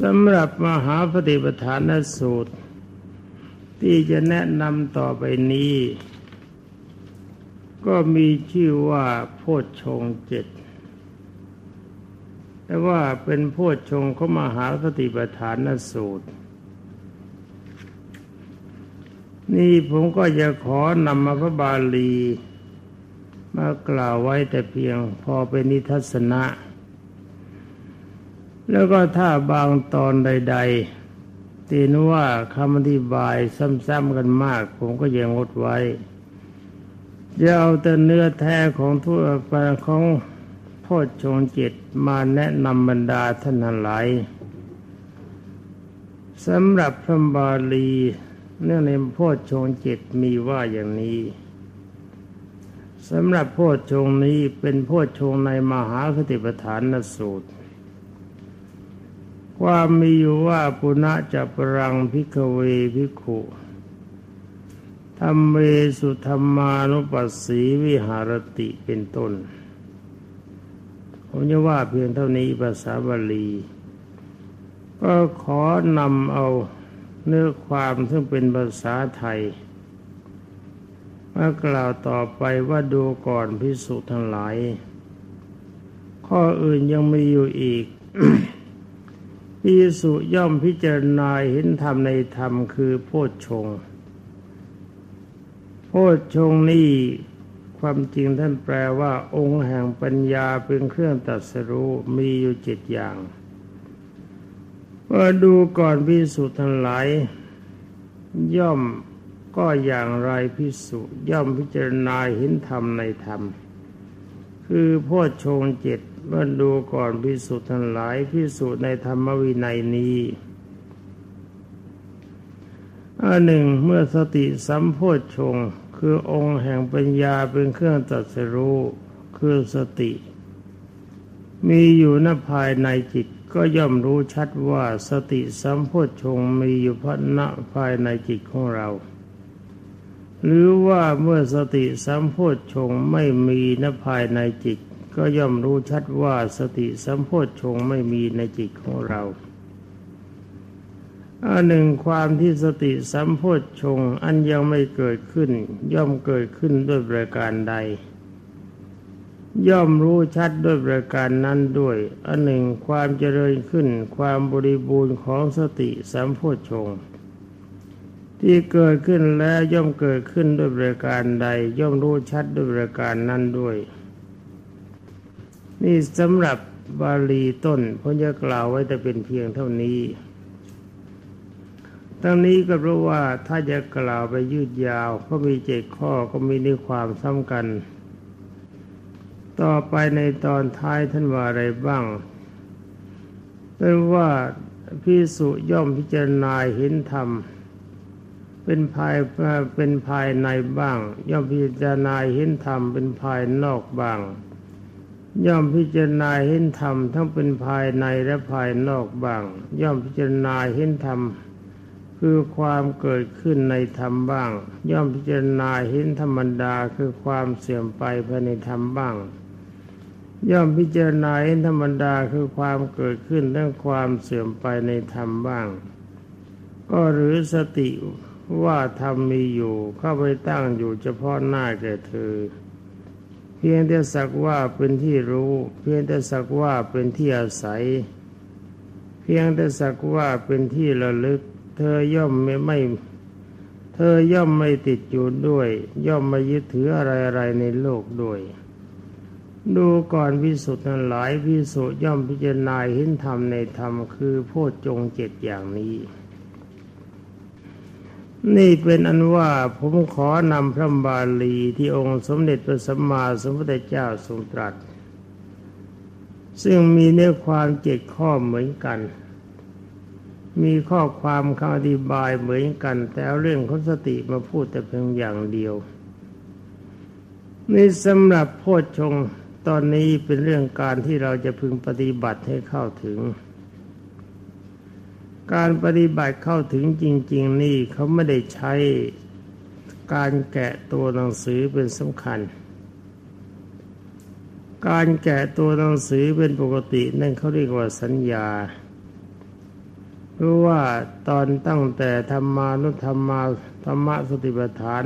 สำหรับมหาปฏิปทานสูตร ที่จะแนะนำต่อไปนี้ ก็มีชื่อว่าโพชฌงเจ็ดแต่ว่าเป็นโพชฌงเขามหาสติปัฏฐานสูตร นี่ผมก็จะขอนำมาพระบาลี มากล่าวไว้แต่เพียงพอเป็นนิทัศนะ แล้วก็ถ้าบางตอนใด ๆ ตีนว่าคำอธิบายซ้ำๆกันมาก ผมก็ยังงดไว้จะเอาแต่เนื้อแท้ของทั่วไปของโพชฌงจิตมาแนะนำบรรดาท่านหลายสำหรับพระบาลีเนื่องในโพชฌงจิตมีว่าอย่างนี้สำหรับโพชฌงนี้เป็นโพชฌงในมหาคติปฐานนสูตร ความมีอยู่ว่าปุณะจะปรังพิกเวพิขุธรรมเมสุธรรมานุปัสสีวิหารติเป็นต้น ผมจะว่าเพียงเท่านี้ภาษาบาลี ก็ขอนำเอาเนื้อความซึ่งเป็นภาษาไทยมากล่าวต่อไปว่าดูก่อนพิสุทั้งหลาย ข้ออื่นยังมีอยู่อีก พิสุย่อมพิจารณาเห็นธรรมในธรรมคือโพชฌงโพชฌงนี่ความจริงท่านแปลว่า องค์แห่งปัญญาเป็นเครื่องตัดสรู้มีอยู่เจ็ดอย่างว่าดูก่อนพิสุทั้งหลาย ย่อมก็อย่างไรพิสุย่อมพิจารณาเห็นธรรมในธรรม คือโพ่อชงเจ็ด เมื่อดูก่อนพิสุทั้งหลายพิสุในธรรมวินัยนี้อันหนึ่งเมื่อสติสัมโพชฌงคือองค์แห่งปัญญาเป็นเครื่องตัดสรู้คือสติ มีอยู่ณภายในจิตก็ย่อมรู้ชัดว่าสติสัมโพชฌงมีอยู่พณะภายในจิตของเรา หรือว่าเมื่อสติสัมโพชฌงไม่มีณภายในจิต ก็ย่อมรู้ชัดว่าสติสัมโพชงไม่มีในจิตของเราอันหนึ่งความที่สติสัมโพธชงอันยังไม่เกิดขึ้น ย่อมเกิดขึ้นด้วยประการใด ย่อมรู้ชัดด้วยประการนั้นด้วยอันหนึ่งความเจริญขึ้น ความบริบูรณ์ของสติสัมโพธชงที่เกิดขึ้นแล้วย่อมเกิดขึ้นด้วยประการใด ย่อมรู้ชัดด้วยประการนั้นด้วย นี่สำหรับบาลีต้นผมจะกล่าวไว้แต่เป็นเพียงเท่านี้ทั้งนี้ก็เพราะว่าถ้าจะกล่าวไปยืดยาวก็มีเจ็ดข้อก็มีในความซ้ำกันต่อไปในตอนท้ายท่านว่าอะไรบ้างเป็นว่าพิสุย่อมพิจารณาเห็นธรรม เป็นภายเป็นภายในบ้าง ย่อมพิจารณาเห็นธรรมเป็นภายนอกบ้าง ย่อมพิจารณาเห็นธรรมทั้งเป็นภายในและภายนอกบ้าง ย่อมพิจารณาเห็นธรรมคือความเกิดขึ้นในธรรมบ้าง ย่อมพิจารณาเห็นธรรมดาคือความเสื่อมไปภายในธรรมบ้าง ย่อมพิจารณาเห็นธรรมดาคือความเกิดขึ้นทั้งความเสื่อมไปในธรรมบ้าง ก็หรือสติว่าธรรมมีอยู่เข้าไปตั้งอยู่เฉพาะหน้าแก่เธอ เพียงแต่สักว่าเป็นที่รู้ เพียงแต่สักว่าเป็นที่อาศัย เพียงแต่สักว่าเป็นที่ระลึก เธอย่อมไม่ไม่ เธอย่อมไม่ติดอยู่ด้วย ย่อมไม่ยึดถืออะไรอะไรในโลกด้วยดูก่อนพิสุทธิ์นั้นหลายพิสุย่อมพิจารณาเห็นธรรมในธรรมคือโพชจงเจ็ดอย่างนี้ นี่เป็นอันว่าผมขอนำพระบาลีที่องค์สมเด็จพระสัมมาสัมพุทธเจ้าทรงตรัส ซึ่งมีเนื้อความเจ็ดข้อเหมือนกัน มีข้อความคำอธิบายเหมือนกัน แต่เอาเรื่องของสติมาพูดแต่เพียงอย่างเดียวนี่สำหรับโพชฌงตอนนี้เป็นเรื่องการที่เราจะพึงปฏิบัติให้เข้าถึง การปฏิบัติเข้าถึงจริง ๆ นี่เขาไม่ได้ใช้การแกะตัวหนังสือเป็นสำคัญ การแกะตัวหนังสือเป็นปกตินั่นเขาเรียกว่าสัญญาเพรู้ว่าตอนตั้งแต่ธรรมานุธรรมาธรรมสติปัฏฐาน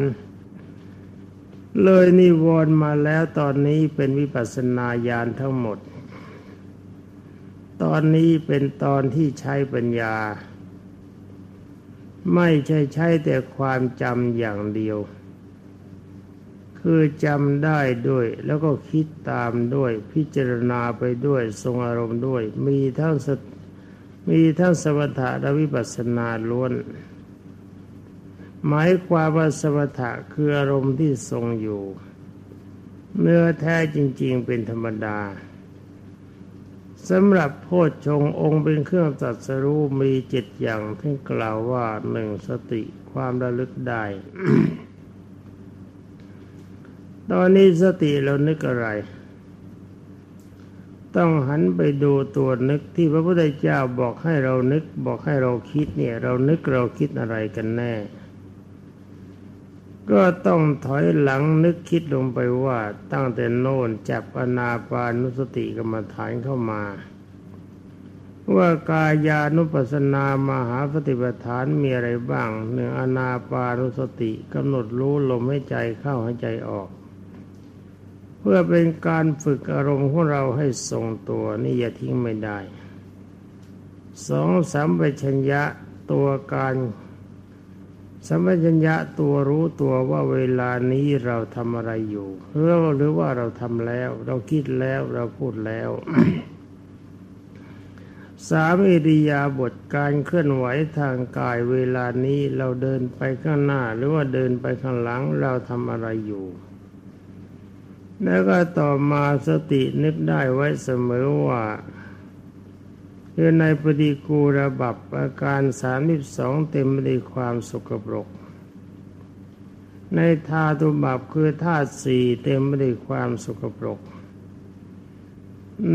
เลยนิวรณ์มาแล้วตอนนี้เป็นวิปัสสนาญาณทั้งหมด ตอนนี้เป็นตอนที่ใช้ปัญญา ไม่ใช่ใช้แต่ความจำอย่างเดียว คือจำได้ด้วย แล้วก็คิดตามด้วย พิจารณาไปด้วย ทรงอารมณ์ด้วย มีทั้งสมีทั้งสมถะและวิปัสสนาล้วน หมายความว่าสมถะคืออารมณ์ที่ทรงอยู่เนื้อแท้จริง ๆ เป็นธรรมดา สำหรับโพชฌงองค์เป็นเครื่องตัดสรู้มีเจ็ดอย่างที่กล่าวว่าหนึ่งสติความระลึกได้ ตอนนี้สติเรานึกอะไร ต้องหันไปดูตัวนึกที่พระพุทธเจ้าบอกให้เรานึกบอกให้เราคิดเนี่ย เรานึกเราคิดอะไรกันแน่ ก็ต้องถอยหลังนึกคิดลงไปว่าตั้งแต่โน่นจับอนาปานุสติกรรมฐานเข้ามา ว่ากายานุปัสนามหาปฏิปทานมีอะไรบ้างหนึ่งอนาปานุสติกำหนดรู้ลมให้ใจเข้าให้ใจออก เพื่อเป็นการฝึกอารมณ์ของเราให้ทรงตัวนี่อย่าทิ้งไม่ได้สองสัมปชัญญะตัวการ สัมปชัญญะตัวรู้ตัวว่าเวลานี้เราทำอะไรอยู่หรือหรือว่าเราทำแล้ว เราคิดแล้วเราพูดแล้วสามอิริยาบถการเคลื่อนไหวทางกายเวลานี้เราเดินไปข้างหน้า หรือว่าเดินไปข้างหลังเราทำอะไรอยู่ แล้วก็ต่อมาสตินึกได้ไว้เสมอว่า คือในปฏิกูระบับอาการสามสิบสองเต็มไปด้วยความสกปรก ในธาตุบับคือธาตุสี่เต็มไปด้วยความสกปรก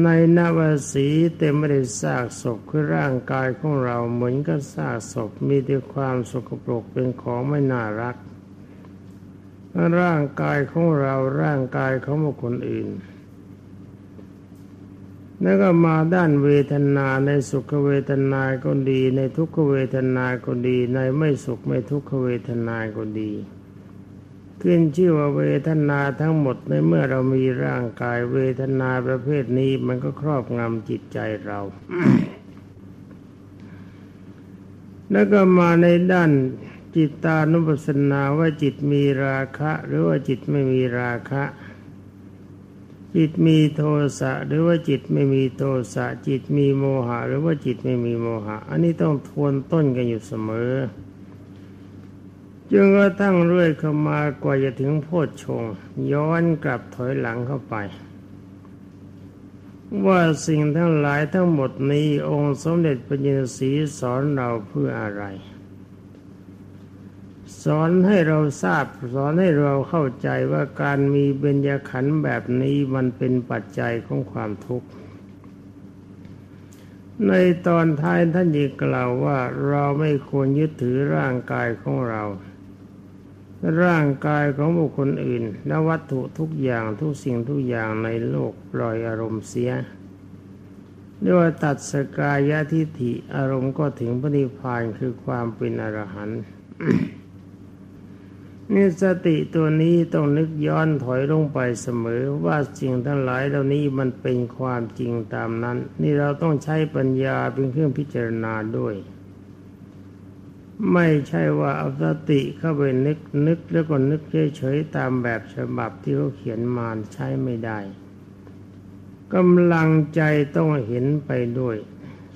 ในนวสีเต็มไปด้วยซากศพคือร่างกายของเราเหมือนกับซากศพมีแต่ความสกปรกเป็นของไม่น่ารัก ร่างกายของเราร่างกายของบุคคลอื่น แล้วก็มาด้านเวทนาในสุขเวทนาก็ดี ในทุกขเวทนาก็ดี ในไม่สุขไม่ทุกขเวทนาก็ดี ขึ้นชื่อว่าเวทนาทั้งหมดในเมื่อเรามีร่างกายเวทนาประเภทนี้มันก็ครอบงำจิตใจเรา แล้วก็มาในด้านจิตตานุปัสสนาว่าจิตมีราคะ หรือว่าจิตไม่มีราคะ จิตมีโทสะหรือว่าจิตไม่มีโทสะจิตมีโมหะ หรือว่าจิตไม่มีโมหะ อันนี้ต้องทวนต้นกันอยู่เสมอจึงก็ตั้งเรื่อยเข้ามากว่าจะถึงโพชฌงย้อนกลับถอยหลังเข้าไป ว่าสิ่งทั้งหลายทั้งหมดนี้องค์สมเด็จพระจินสีสอนเราเพื่ออะไร สอนให้เราทราบ สอนให้เราเข้าใจว่าการมีเบญญขันธ์แบบนี้มันเป็นปัจจัยของความทุกข์ ในตอนท้ายท่านยังกล่าวว่าเราไม่ควรยึดถือร่างกายของเรา ร่างกายของบุคคลอื่น และวัตถุทุกอย่างทุกสิ่งทุกอย่างในโลกปล่อยอารมณ์เสียเรียกว่าตัดสกายะทิฏฐิอารมณ์ก็ถึงพระนิพพานคือความเป็นอรหันต์ นี่สติตัวนี้ต้องนึกย้อนถอยลงไปเสมอว่าสิ่งทั้งหลายเหล่านี้มันเป็นความจริงตามนั้น นี่เราต้องใช้ปัญญาเป็นเครื่องพิจารณาด้วย ไม่ใช่ว่าเอาสติเข้าไปนึกนึกแล้วก็นึกเฉยๆตามแบบฉบับที่เขาเขียนมาใช้ไม่ได้กำลังใจต้องเห็นไปด้วย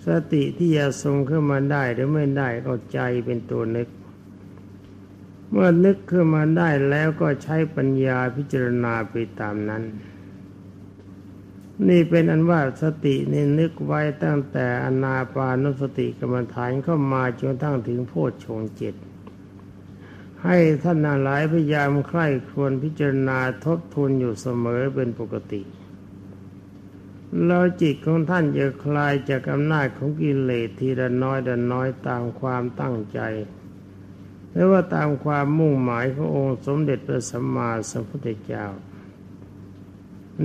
สติที่จะทรงขึ้นมาได้หรือไม่ได้ก็ใจเป็นตัวนึก เมื่อนึกขึ้นมาได้แล้วก็ใช้ปัญญาพิจารณาไปตามนั้น นี่เป็นอันว่าสตินี่นึกไว้ตั้งแต่อนาปานุสติกรรมฐานเข้ามาจนทั้งถึงโพชฌงเจ็ดให้ท่านหลายพยายามใคร่ครวญพิจารณาทบทวนอยู่เสมอเป็นปกติ แล้วจิตของท่านจะคลายจากอำนาจของกิเลสทีละน้อยละน้อยตามความตั้งใจ หรือว่าตามความมุ่งหมายขององค์สมเด็จพระสัมมาสัมพุทธเจ้า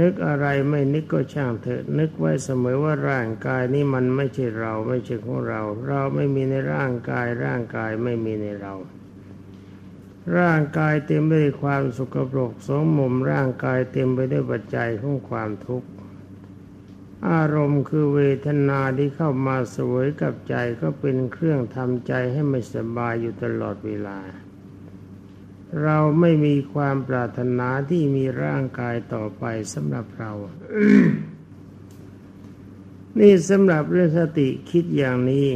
นึกอะไรไม่นึกก็ช่างเถอะ นึกไว้เสมอว่าร่างกายนี้มันไม่ใช่เราไม่ใช่ของเรา เราไม่มีในร่างกายร่างกายไม่มีในเรา ร่างกายเต็มไปด้วยความสุขปรกสมมุมร่างกายเต็มไปด้วยปัจจัยของความทุกข์ อารมณ์คือเวทนาที่เข้ามาสวยกับใจก็เป็นเครื่องทำใจให้ไม่สบายอยู่ตลอดเวลา เราไม่มีความปรารถนาที่มีร่างกายต่อไปสำหรับเรา นี่สำหรับเรื่องสติคิดอย่างนี้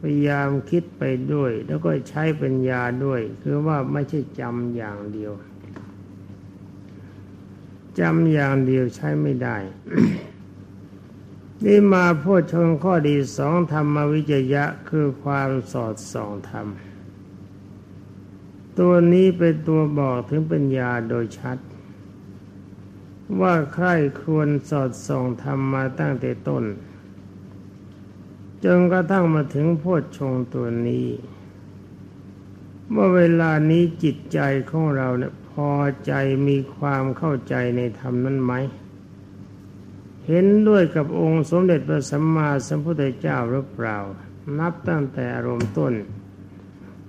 พยายามคิดไปด้วย แล้วก็ใช้ปัญญาด้วย คือว่าไม่ใช่จำอย่างเดียวจำอย่างเดียวใช้ไม่ได้ นี่มาพูดชงข้อดีสองธรรมวิจยะคือความสอดส่องธรรม ตัวนี้เป็นตัวบอกถึงปัญญาโดยชัด ว่าใครควรสอดส่องธรรมมาตั้งแต่ต้น จนกระทั่งมาถึงโพชงตัวนี้เมื่อเวลานี้จิตใจของเราเนี่ยพอใจมีความเข้าใจในธรรมนั้นไหม เห็นด้วยกับองค์สมเด็จพระสัมมาสัมพุทธเจ้าหรือเปล่า นับตั้งแต่อารมณ์ต้น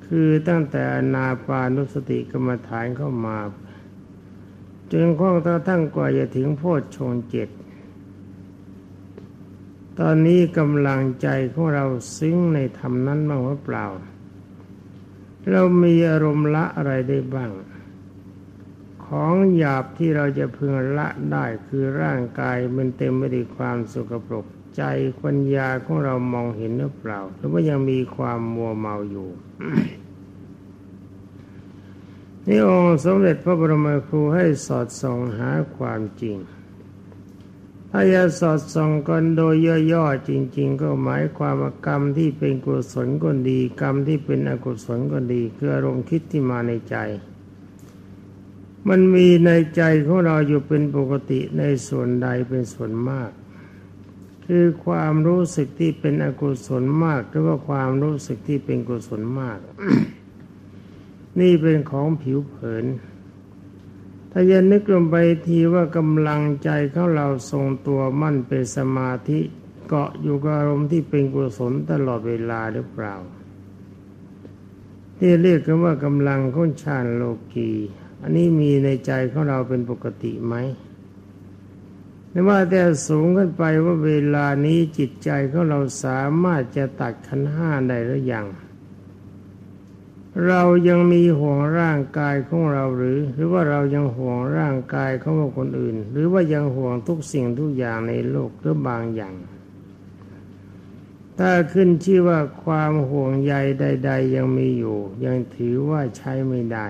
คือตั้งแต่อนาปานุสติกรรมฐานเข้ามา จนข้องทั้งกว่าจะถึงโพชฌงเจ็ดตอนนี้กำลังใจของเราซึ้งในธรรมนั้นบ้างหรือเปล่า เรามีอารมณ์ละอะไรได้บ้าง ของหยาบที่เราจะพึงละได้คือร่างกายมันเต็มไปด้วยความสุขปรกใจปัญญาของเรามองเห็นหรือเปล่า หรือว่ายังมีความมัวเมาอยู่นี่องค์สมเด็จพระบรมครูให้สอดส่องหาความจริง ถ้าจะสอดส่องกันโดยย่อๆจริง ๆ ก็หมายความว่ากรรมที่เป็นกุศลก็ดี กรรมที่เป็นอกุศลก็ดี คืออารมณ์คิดที่มาในใจ มันมีในใจของเราอยู่เป็นปกติในส่วนใดเป็นส่วนมาก คือความรู้สึกที่เป็นอกุศลมาก หรือว่าความรู้สึกที่เป็นกุศลมาก นี่เป็นของผิวเผิน ถ้ายันนึกลงไปทีว่ากำลังใจของเราทรงตัวมั่นเป็นสมาธิเกาะอยู่กับอารมณ์ที่เป็นกุศลตลอดเวลาหรือเปล่าที่เรียกกันว่ากำลังข้นชานโลกี อันนี้มีในใจของเราเป็นปกติไหมไม่ว่าแต่สูงขึ้นไปว่าเวลานี้จิตใจของเราสามารถจะตัดขันห้าได้หรือยังเรายังมีห่วงร่างกายของเราหรือ หรือว่าเรายังห่วงร่างกายของคนอื่น หรือว่ายังห่วงทุกสิ่งทุกอย่างในโลกหรือบางอย่าง ถ้าขึ้นชื่อว่าความห่วงใยใด ๆ ยังมีอยู่ ยังถือว่าใช้ไม่ได้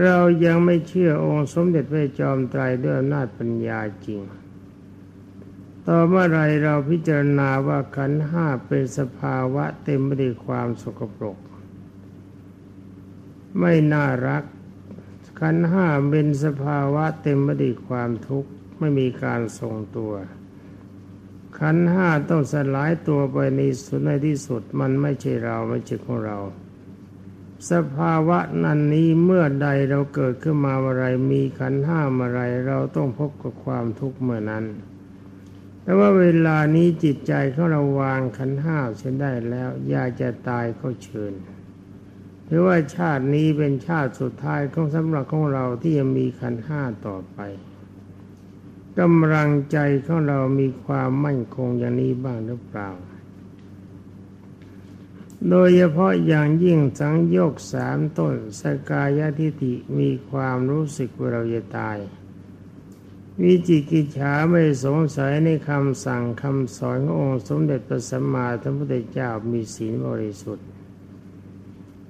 เรายังไม่เชื่อองค์สมเด็จพระจอมไตรด้วยอำนาจปัญญาจริง ต่อเมื่อไรเราพิจารณาว่าขันห้าเป็นสภาวะเต็มไปด้วยความสกปรก ไม่น่ารัก ขันห้าเป็นสภาวะเต็มไปด้วยความทุกข์ไม่มีการทรงตัว ขันห้าต้องสลายตัวไปในสุดในที่สุดมันไม่ใช่เราไม่ใช่ของเรา สภาวะนั้นนี้เมื่อใดเราเกิดขึ้นมาอะไรมีขันห้าอะไร เราต้องพบกับความทุกข์เมื่อนั้น แต่ว่าเวลานี้จิตใจของเราวางขันห้าเสียได้แล้ว อยากจะตายก็เชิญหรือว่าชาตินี้เป็นชาติสุดท้ายของสำหรับของเราที่ยังมีขันห้าต่อไปกำลังใจของเรามีความมั่นคงอย่างนี้บ้างหรือเปล่า โดยเฉพาะอย่างยิ่งสังโยกสามต้นสกายทิฏฐิมีความรู้สึกว่าเราจะตาย วิจิกิจฉาไม่สงสัยในคำสั่งคำสอนขององค์สมเด็จพระสัมมาสัมพุทธเจ้ามีศีลบริสุทธิ์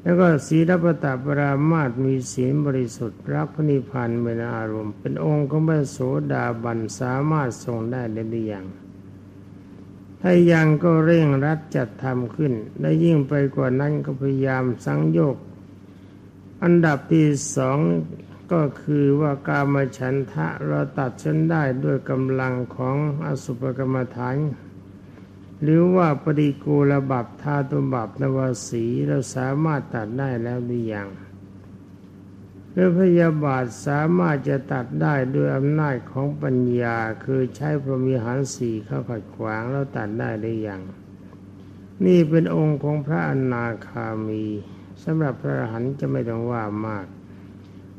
แล้วก็ศีลปตปรามาตมีศีลบริสุทธิ์ รักพระนิพพานเป็นอารมณ์ เป็นองค์ของพระโสดาบันสามารถทรงได้ในอย่าง ถ้ายังก็เร่งรัดจัดทำขึ้น และยิ่งไปกว่านั้นก็พยายามสังโยก อันดับที่สองก็คือว่ากามฉันทะเราตัดฉันได้ด้วยกำลังของอสุภกรรมฐาน หรือว่าปฏิกูลบับธาตุบับนวสีเราสามารถตัดได้แล้วหรือยัง เพื่อพยาบาทสามารถจะตัดได้ด้วยอำนาจของปัญญาคือใช้พรหมีหารสี่เข้าขัดขวางแล้วตัดได้ได้อย่าง นี่เป็นองค์ของพระอนาคามีสำหรับพระอรหันต์จะไม่ต้องว่ามาก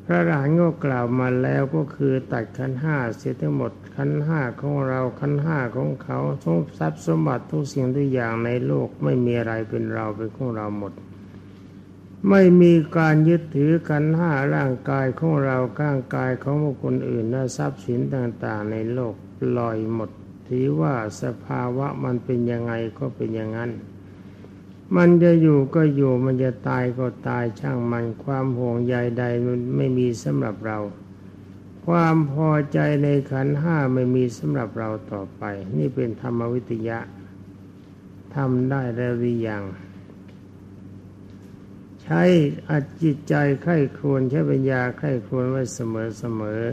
พระอรหันต์ก็กล่าวมาแล้วก็คือตัดขันห้าเสียทั้งหมดขันห้าของเราขันห้าของเขาทงทรัพย์สมบัติทุกสิ่งทุกอย่างในโลกไม่มีอะไรเป็นเราเป็นของเราหมด ไม่มีการยึดถือขันห้าร่างกายของเราก้างกายของบุคคลอื่นและทรัพย์สินต่างๆ ในโลกลอยหมด ถือว่าสภาวะมันเป็นยังไงก็เป็นอย่างนั้น มันจะอยู่ก็อยู่มันจะตายก็ตายช่างมันความห่วงใยใดมันไม่มีสำหรับเรา ความพอใจในขันห้าไม่มีสำหรับเราต่อไป นี่เป็นธรรมวิทยะทำได้แล้วหรือยัง ใช้อัดจิตใจไข้ครวนใช้ปัญญาไข้ครวนไว้เสมอเสมอ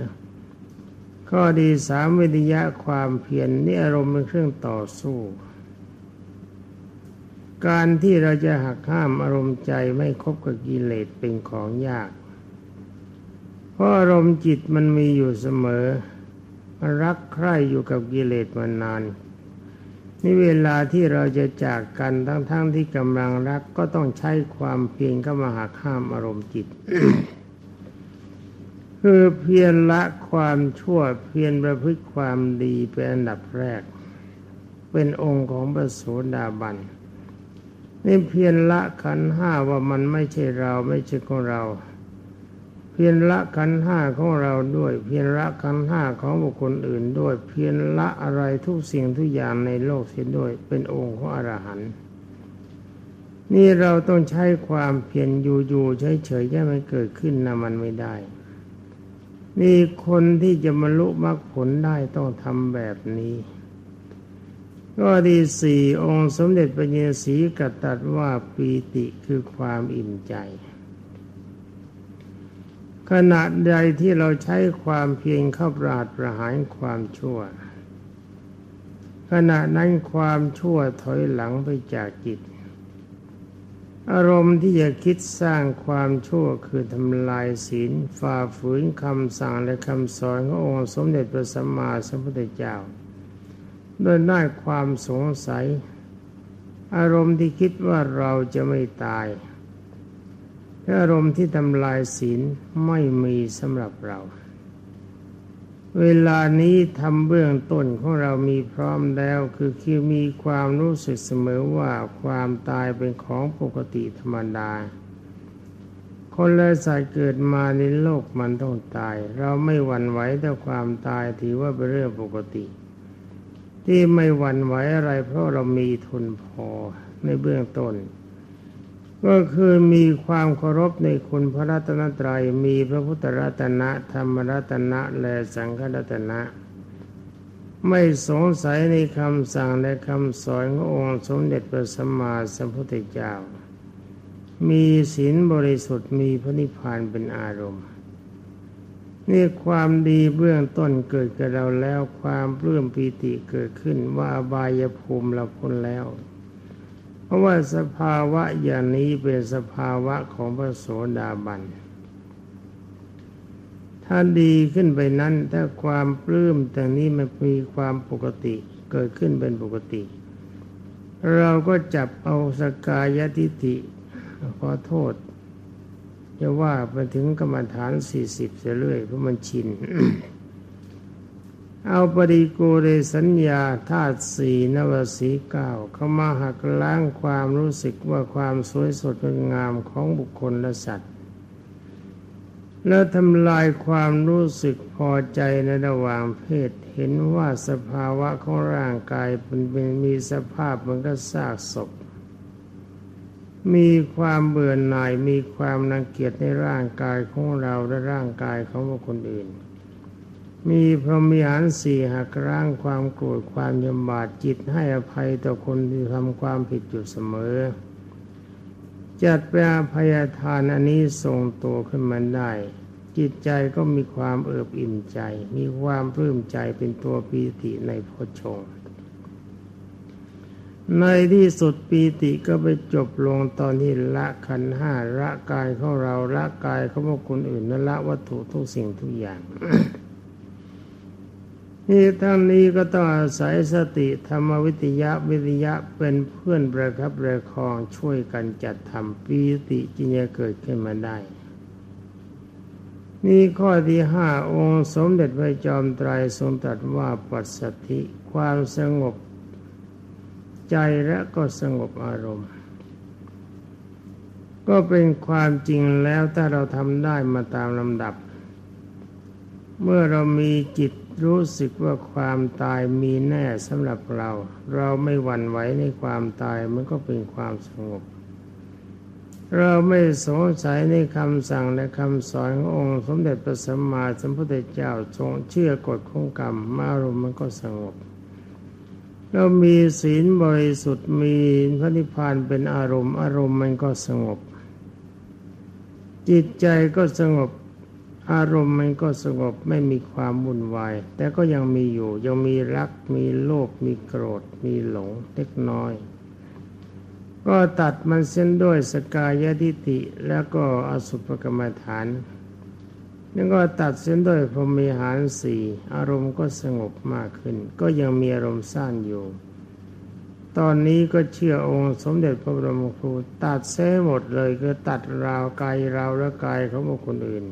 ข้อดีสามวิทยะความเพียรนนี่อารมณ์เป็นเครื่องต่อสู้ การที่เราจะหักห้ามอารมณ์ใจไม่คบกับกิเลสเป็นของยาก เพราะอารมณ์จิตมันมีอยู่เสมอมันรักใคร่อยู่กับกิเลสมานาน นี่เวลาที่เราจะจากกันทั้งๆทที่กำลังรักก็ต้องใช้ความเพียรเข้ามาหักห้ามอารมณ์จิต คือเพียรละความชั่วเพียรประพฤติความดีเป็นอันดับแรก เป็นองค์ของพระโสดาบันนี่เพียรละขันห้าว่ามันไม่ใช่เราไม่ใช่ของเรา พียรละขันห้าของเราด้วย เพียรละขันห้าของบุคคลอื่นด้วย เพียรละอะไรทุกสิ่งทุกอย่างในโลกเสียด้วย เป็นองค์ของอรหันต์นี่เราต้องใช้ความเพียรอยู่ๆเฉยๆแค่ไม่เกิดขึ้นนะมันไม่ได้ นี่คนที่จะบรรลุมรรคผลได้ต้องทำแบบนี้ ก็ดีสี่องค์สมเด็จปัญญสีกัตตัดว่าปีติคือความอิ่มใจ ขณะใดที่เราใช้ความเพียรเข้าปราดประหารความชั่ว ขณะนั้นความชั่วถอยหลังไปจากจิต อารมณ์ที่จะคิดสร้างความชั่วคือทำลายศีลฝ่าฝืนคำสั่งและคำสอนขององค์สมเด็จพระสัมมาสัมพุทธเจ้าโดยได้ความสงสัย อารมณ์ที่คิดว่าเราจะไม่ตาย อารมณ์ที่ทำลายศีลไม่มีสำหรับเรา เวลานี้ทำเบื้องต้นของเรามีพร้อมแล้ว คือคือมีความรู้สึกเสมอว่าความตายเป็นของปกติธรรมดา คนและสัตว์เกิดมาในโลกมันต้องตาย เราไม่หวั่นไหวต่อความตายถือว่าเป็นเรื่องปกติ ที่ไม่หวั่นไหวอะไรเพราะเรามีทุนพอในเบื้องต้น ก็คือมีความเคารพในคุณพระรัตนตรัย มีพระพุทธรัตนะธรรมรัตนะและสังฆรัตนะ ไม่สงสัยในคำสั่งและคำสอนขององค์สมเด็จพระสัมมาสัมพุทธเจ้า มีศีลบริสุทธิ์มีพระนิพพานเป็นอารมณ์ นี่ความดีเบื้องต้นเกิดกับเราแล้วความเลื่อมปีติเกิดขึ้นว่าบายภูมิเราพ้นแล้ว ราะว่าสภาวะอย่างนี้เป็นสภาวะของพระโสดาบัน ถ้าดีขึ้นไปนั้นถ้าความปลื้มแต่นี้มันมีความปกติเกิดขึ้นเป็นปกติ เราก็จับเอาสกายทิฏฐิขอโทษจะว่าไปถึงกรรมฐานสี่สิบเรื่อยเพราะมันชิน เอาปริโกเรสัญญาธาตุสี่นวสีเก้าเข้ามาหักล้างความรู้สึกว่าความสวยสดงามของบุคคลและสัตว์ แล้วทำลายความรู้สึกพอใจในระหว่างเพศเห็นว่าสภาวะของร่างกายเป็นมีสภาพเหมือนกับซากศพมีความเบื่อหน่ายมีความนังเกียจในร่างกายของเราและร่างกายของบุคคลอื่น มีพรหมีหารสี่หักร่างความโกรธความยำบาดจิตให้อภัยต่อคนที่ทำความผิดอยู่เสมอ จัดเป็นอภัยทานอันนี้ทรงตัวขึ้นมาได้ จิตใจก็มีความเอิบอิ่มใจ มีความปลื้มใจเป็นตัวปีติในพชฌงในที่สุดปีติก็ไปจบลงตอนที่ละขันห้าละกายของเราละกายของคนอื่นนละวัตถุทุกสิ่งทุกอย่าง นี่ทั้งนี้ก็ต้องอาศัยสติธรรมวิทยาวิทยะเป็นเพื่อนประคับประคองช่วยกันจัดทำปีติจึงจะเกิดขึ้นมาได้ นี่ข้อที่ห้าองค์สมเด็จพระจอมไตรทรงตรัสว่าปัสสติความสงบใจและก็สงบอารมณ์ ก็เป็นความจริงแล้วถ้าเราทำได้มาตามลำดับ เมื่อเรามีจิตรู้สึกว่าความตายมีแน่สำหรับเรา เราไม่หวั่นไหวในความตายมันก็เป็นความสงบ เราไม่สงสัยในคำสั่งและคำสอนขององค์สมเด็จพระสัมมาสัมพุทธเจ้าทรงเชื่อกฎของกรรมมารมมันก็สงบ เรามีศีลบริสุทธิ์มีพระนิพพานเป็นอารมณ์ อารมณ์มันก็สงบจิตใจก็สงบ อารมณ์มันก็สงบไม่มีความวุ่นวาย แต่ก็ยังมีอยู่ยังมีรัก มีโลภมีโกรธ มีหลงเล็กน้อย ก็ตัดมันเส้นด้วยสกายทิฏฐิแล้วก็อสุภกรรมฐานแล้วก็ตัดเส้นด้วยพรมีหารสี่อารมณ์ก็สงบมากขึ้น ก็ยังมีอารมณ์สั้นอยู่ ตอนนี้ก็เชื่อองค์สมเด็จพระบรมครูตัดเส้หมดเลยคือตัดราวกายราวและกายของบุคคลอื่น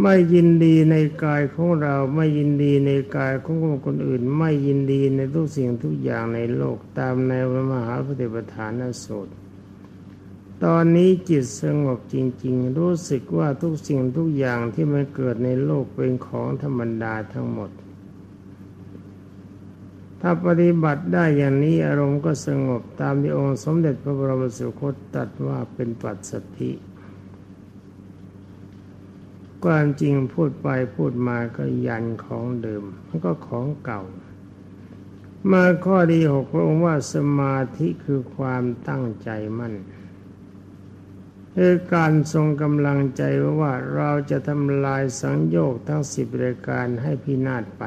ไม่ยินดีในกายของเราไม่ยินดีในกายของคคลอื่น ไม่ยินดีในทุกสิ่งทุกอย่างในโลกตามในวมหาปฏิปทานสูตรตอนนี้จิตสงบจริง ๆ รู้สึกว่าทุกสิ่งทุกอย่างที่มันเกิดในโลกเป็นของธรรมดาทั้งหมด ถ้าปฏิบัติได้อย่างนี้อารมณ์ก็สงบตามที่องค์สมเด็จพระบรมสุคตตัดว่าเป็นปัจสติ ความจริงพูดไปพูดมาก็ยันของเดิมมันก็ของเก่า มาข้อดีหกพระองค์ว่าสมาธิคือความตั้งใจมั่นคือการทรงกำลังใจว่าเราจะทำลายสังโยกทั้งสิบรายการให้พินาศไป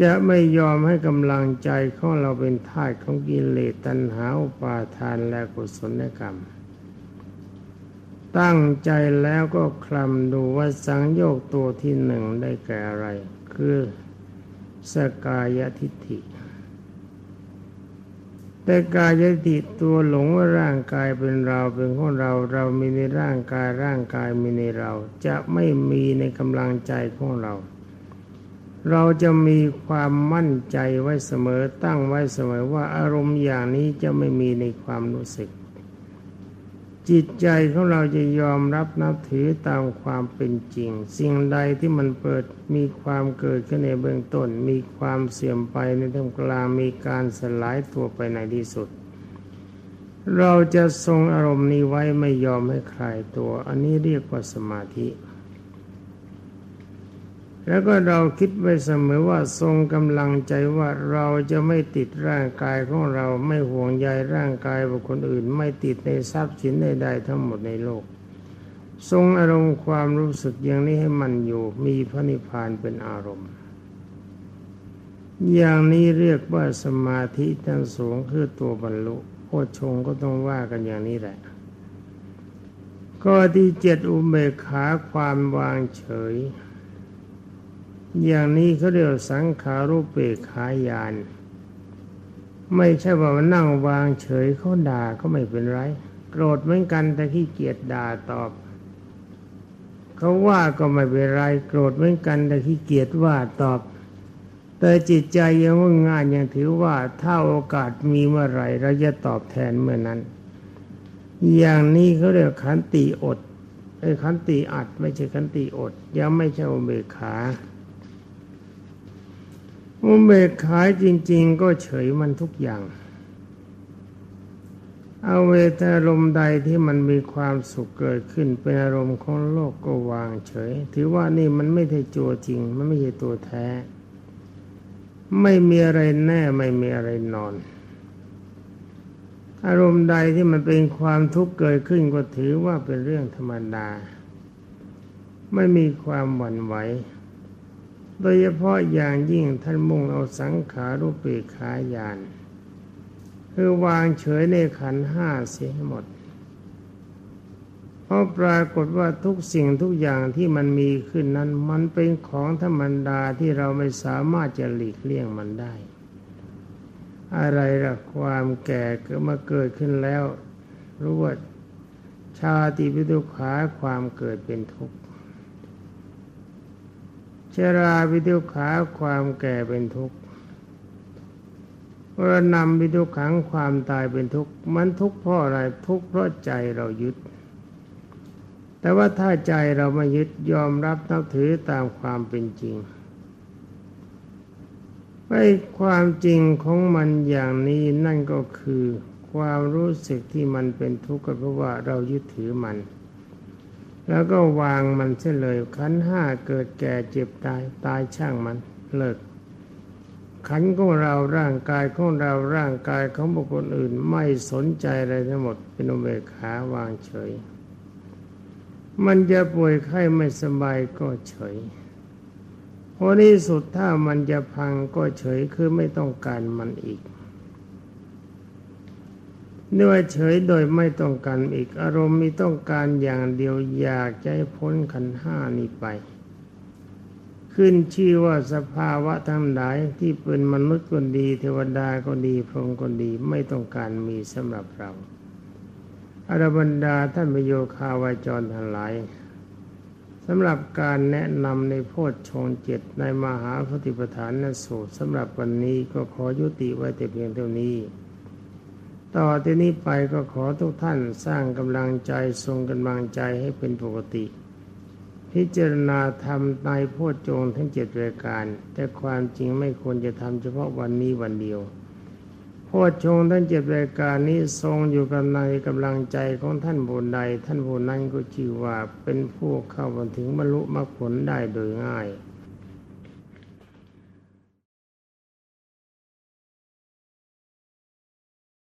จะไม่ยอมให้กำลังใจของเราเป็นท่าของกิเลสตัณหาอุปาทานและกุศลกรรม ตั้งใจแล้วก็คลำดูว่าสังโยกตัวที่หนึ่งได้แก่อะไร คือสกายทิฏฐิแต่กายติตัวหลงว่าร่างกายเป็นเราเป็นของเราเรามีในร่างกายร่างกายมีในเรา จะไม่มีในกำลังใจของเรา เราจะมีความมั่นใจไว้เสมอตั้งไว้เสมอว่าอารมณ์อย่างนี้จะไม่มีในความรู้สึก จิตใจของเราจะยอมรับนับถือตามความเป็นจริง สิ่งใดที่มันเปิดมีความเกิดขึ้นในเบื้องต้น มีความเสื่อมไปในท่ามกลางมีการสลายตัวไปในที่สุด เราจะทรงอารมณ์นี้ไว้ไม่ยอมให้คลายตัว อันนี้เรียกว่าสมาธิ แล้วก็เราคิดไว้เสมอว่าทรงกำลังใจว่าเราจะไม่ติดร่างกายของเราไม่ห่วงใยร่างกายบุคคลอื่น ไม่ติดในทรัพย์สินใดๆทั้งหมดในโลก ทรงอารมณ์ความรู้สึกอย่างนี้ให้มันอยู่ มีพระนิพพานเป็นอารมณ์ อย่างนี้เรียกว่าสมาธิทั้งสูงคือตัวบรรลุโคชงก็ต้องว่ากันอย่างนี้แหละก็ที่เจ็ดอุเบกขาความวางเฉย อย่างนี้เขาเรียกสังขารุปเปกขายาน ไม่ใช่ว่ามานั่งวางเฉยเขาด่าก็ไม่เป็นไร โกรธเหมือนกันแต่ขี้เกียจด่าตอบ เขาว่าก็ไม่เป็นไร โกรธเหมือนกันแต่ขี้เกียจว่าตอบ แต่จิตใจยังว่างานยังถือว่าถ้าโอกาสมีเมื่อไรเราจะตอบแทนเมื่อนั้น อย่างนี้เขาเรียกขันติอดไอ้ขันติอัดไม่ใช่ขันติอด ยังไม่ใช่อุเบกขา อุเบกขาจริง ๆ ก็เฉยมันทุกอย่างเอาเวทอารมณ์ใดที่มันมีความสุขเกิดขึ้น เป็นอารมณ์ของโลกก็วางเฉย ถือว่านี่มันไม่ใช่ตัวจริง มันไม่ใช่ตัวแท้ ไม่มีอะไรแน่ไม่มีอะไรนอน อารมณ์ใดที่มันเป็นความทุกข์เกิดขึ้นก็ถือว่าเป็นเรื่องธรรมดา ไม่มีความหวั่นไหว โดยเฉพาะอย่างยิ่งท่านมุ่งเอาสังขารุปเปกขายาน คือวางเฉยในขันห้าเสียหมด เพราะปรากฏว่าทุกสิ่งทุกอย่างที่มันมีขึ้นนั้น มันเป็นของธรรมดาที่เราไม่สามารถจะหลีกเลี่ยงมันได้ อะไรละความแก่เกิดมาเกิดขึ้นแล้วรู้ว่าชาติวิทุขาความเกิดเป็นทุกข์ ชราวิทุขาความแก่เป็นทุกข์ระนำวิทุขังความตายเป็นทุกข์มันทุกข์เพราะอะไรทุกข์เพราะใจเรายึด แต่ว่าถ้าใจเราไม่ยึดยอมรับนับถือตามความเป็นจริงไอ้ความจริงของมันอย่างนี้นั่นก็คือ ความรู้สึกที่มันเป็นทุกข์ก็เพราะว่าเรายึดถือมัน แล้วก็วางมันเสียเลยขันห้าเกิดแก่เจ็บตายตายช่างมันเลิก ขันของเราร่างกายของเราร่างกายของบุคคลอื่นไม่สนใจอะไรทั้งหมดเป็นอุเบกขาวางเฉย มันจะป่วยไข้ไม่สบายก็เฉยพอที่สุดถ้ามันจะพังก็เฉยคือไม่ต้องการมันอีก เนื้อเฉยโดยไม่ต้องการอีกอารมณ์มีต้องการอย่างเดียวอยากจะให้พ้นขันห้านี้ไป ขึ้นชื่อว่าสภาวะทั้งหลายที่เป็นมนุษย์ก็ดี เทวดาก็ดีพรหมก็ดีไม่ต้องการมีสำหรับเราอรบรรดาท่านประโยคาวาจรทั้งหลายสำหรับการแนะนำในโพชฌงเจ็ดในมหาปฏิปทานนสูตรสำหรับวันนี้ก็ขอยุติไว้แต่เพียงเท่านี้ ต่อที่นี้ไปก็ขอทุกท่านสร้างกำลังใจทรงกำลังใจให้เป็นปกติ พิจารณาทำในโพชฌงทั้งเจ็ดรายการ แต่ความจริงไม่ควรจะทำเฉพาะวันนี้วันเดียวโพชฌงทั้งเจ็ดรายการนี้ทรงอยู่กับในกำลังใจของท่านผู้ใด ท่านผู้นั้นก็ชื่อว่าเป็นผู้เข้าถึงบรรลุมรรคผลได้โดยง่าย